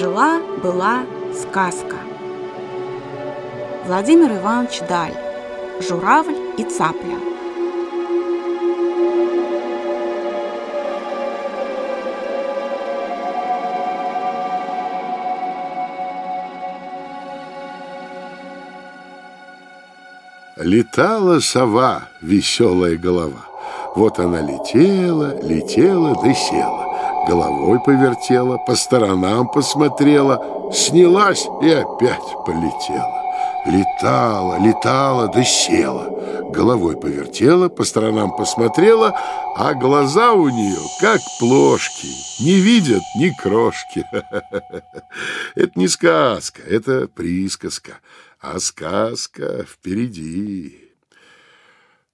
Жила-была сказка. Владимир Иванович Даль. Журавль и цапля. Летала сова, веселая голова. Вот она летела, летела да села. Головой повертела, по сторонам посмотрела, снялась и опять полетела. Летала, летала да села. Головой повертела, по сторонам посмотрела, а глаза у нее как плошки, не видят ни крошки. Это не сказка, это присказка, а сказка впереди.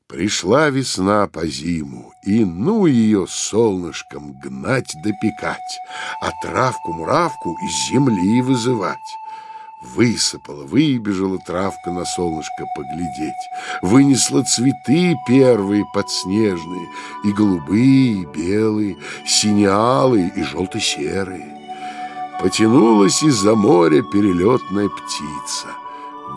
Пришла весна по зиму, и ну ее солнышком гнать допекать, а травку-муравку из земли вызывать. Высыпала, выбежала травка на солнышко поглядеть, Вынесла цветы первые подснежные, И голубые, и белые, синеалые и желто-серые. Потянулась из-за моря перелетная птица,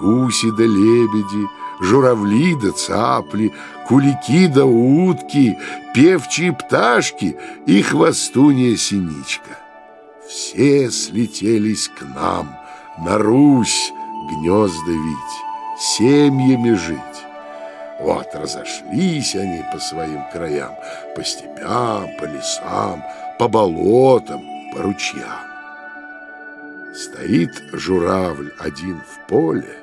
Гуси да лебеди, журавли да цапли, Кулики да утки, певчие пташки И хвостунья синичка. Все слетелись к нам — на Русь гнезда вить, семьями жить. Вот разошлись они по своим краям, по степям, по лесам, по болотам, по ручьям. Стоит журавль один в поле,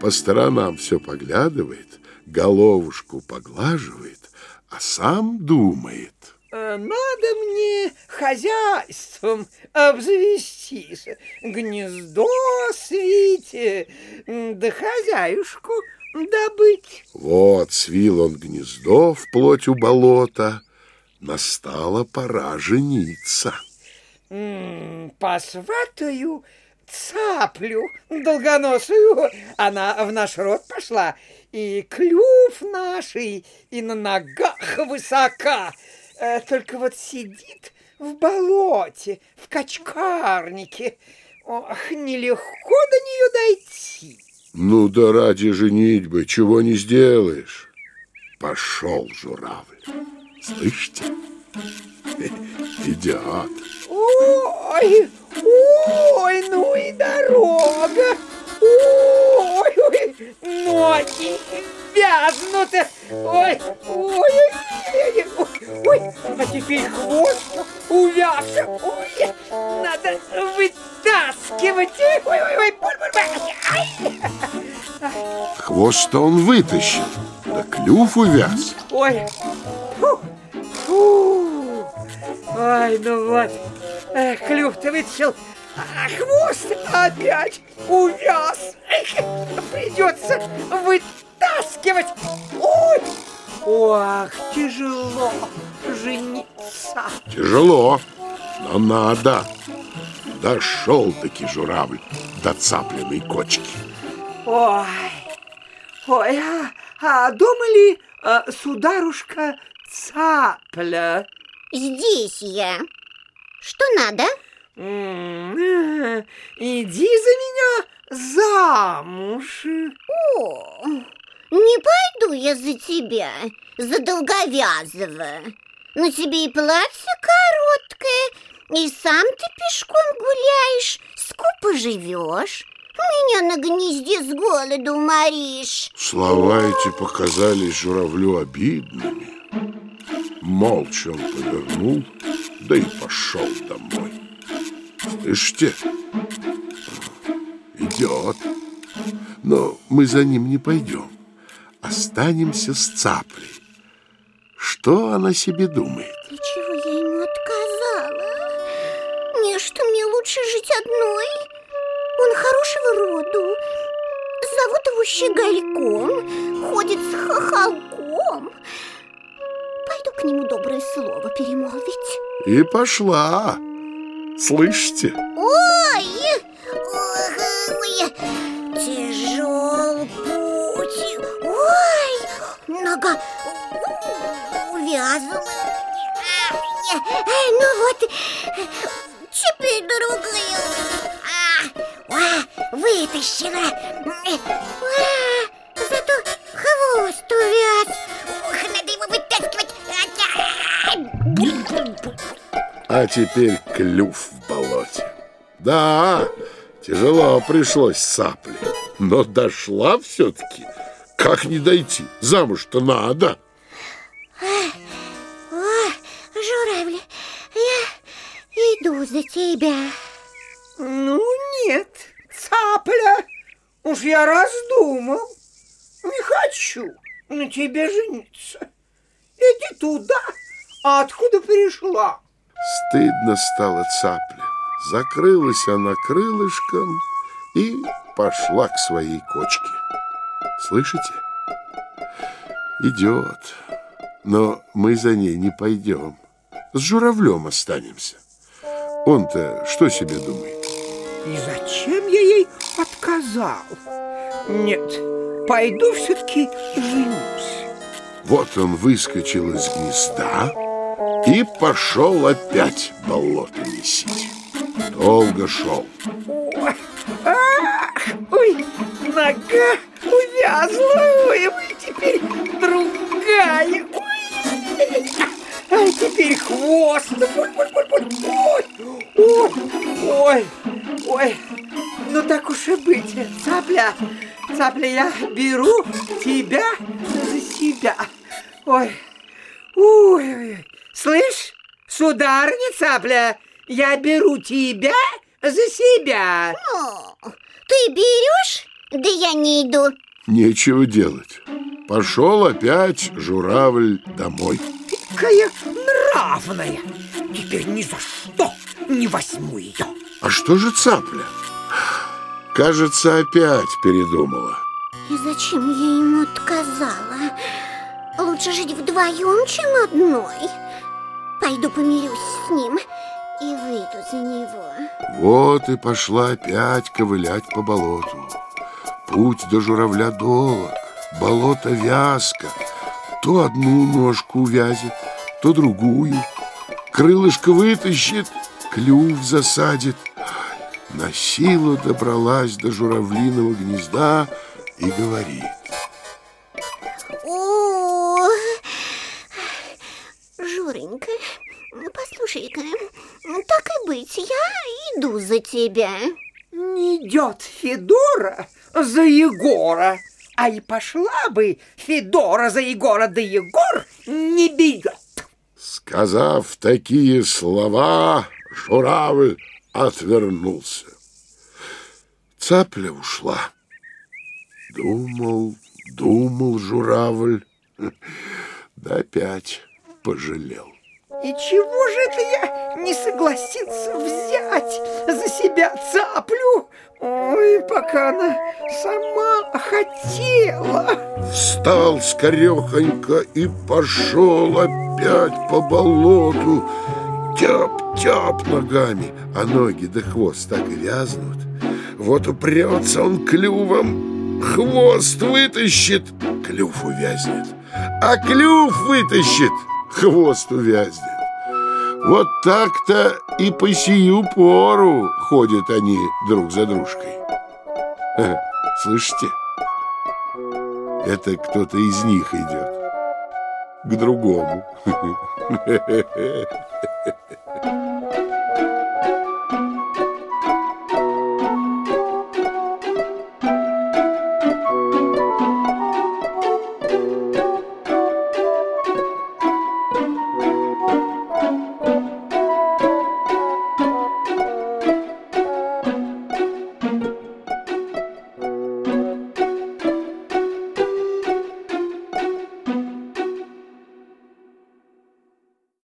по сторонам все поглядывает, головушку поглаживает, а сам думает. Э, надо мне хозяйством обзавестись, гнездо свите, да хозяюшку добыть. Вот свил он гнездо вплоть у болота, настала пора жениться. Посватаю цаплю долгоносую, она в наш род пошла, и клюв наший, и на ногах высока, Э, только вот сидит в болоте, в качкарнике. Ох, нелегко до нее дойти. Ну да ради женитьбы чего не сделаешь. Пошел журавль. Слышите? Идиот. Ой, ой, ну и дорога. Ой, ой, ноги вязнут. Ой, ой, ой, ой, а теперь хвост увяз. Ой, надо вытаскивать. Ой, ой, ой, боль, боль, боль. Хвост-то он вытащил, да клюв увяз. Ой, фу, фу. Ой, ну вот, клюв-то вытащил, а хвост опять увяз. Придется вытаскивать. Ой! Ох, тяжело жениться. Тяжело, но надо. Дошел-таки журавль до цапленной кочки. Ой, ой, а, а дома ли а, сударушка цапля? Здесь я. Что надо? Иди за меня замуж. О, не пойду я за тебя, за долговязого. На тебе и платье короткое, и сам ты пешком гуляешь, скупо живешь. Меня на гнезде с голоду уморишь. Слова эти показались журавлю обидными. Молча он повернул, да и пошел домой. Слышите? Идет. Но мы за ним не пойдем. Останемся с цаплей. Что она себе думает? И чего я ему отказала? Не, что мне лучше жить одной. Он хорошего роду. Зовут его Щегольком. Ходит с хохолком. Пойду к нему доброе слово перемолвить. И пошла. Слышите? Ой! Ой, тяжел путь. Ой, нога увязла. Ну вот, теперь другую. А, а, вытащила. А, А теперь клюв в болоте. Да, тяжело пришлось сапле, но дошла все-таки. Как не дойти? Замуж-то надо. О, журавль, я иду за тебя. Ну, нет, цапля. Уж я раздумал. Не хочу на тебе жениться. Иди туда, откуда пришла. Стыдно стало цапле. Закрылась она крылышком и пошла к своей кочке. Слышите? Идет. Но мы за ней не пойдем. С журавлем останемся. Он-то что себе думает? И зачем я ей отказал? Нет, пойду все-таки женюсь. Вот он выскочил из гнезда и пошел опять болото месить. Долго шел. Ой, нога увязла, ой, теперь другая, ой, а теперь хвост, ой, ой, ой, ой, ой, ой, ну так уж и быть, цапля, цапля, я беру тебя за себя, ой, ой, ой, слышь, сударыня цапля, я беру тебя за себя. О, ты берешь? Да я не иду. Нечего делать. Пошел опять журавль домой. Какая нравная. Теперь ни за что не возьму ее. А что же цапля? Кажется, опять передумала. И зачем я ему отказала? Лучше жить вдвоем, чем одной. Пойду помирюсь с ним и выйду за него. Вот и пошла опять ковылять по болоту. Путь до журавля долг, болото вязко. То одну ножку увязит, то другую. Крылышко вытащит, клюв засадит. На силу добралась до журавлиного гнезда и говорит. Журенька, послушай-ка, так и быть, я иду за тебя. Не идет Федора за Егора. А и пошла бы Федора за Егора, да Егор не берет. Сказав такие слова, журавль отвернулся. Цапля ушла. Думал, думал журавль, да опять пожалел. И чего же это я не согласился взять за себя цаплю? Ой, пока она сама хотела. Встал скорехонько и пошел опять по болоту. Тяп-тяп ногами, а ноги да хвост так вязнут. Вот упрется он клювом, хвост вытащит, клюв увязнет. А клюв вытащит, хвост увязнет. Вот так-то и по сию пору ходят они друг за дружкой. Слышите? Это кто-то из них идет к другому.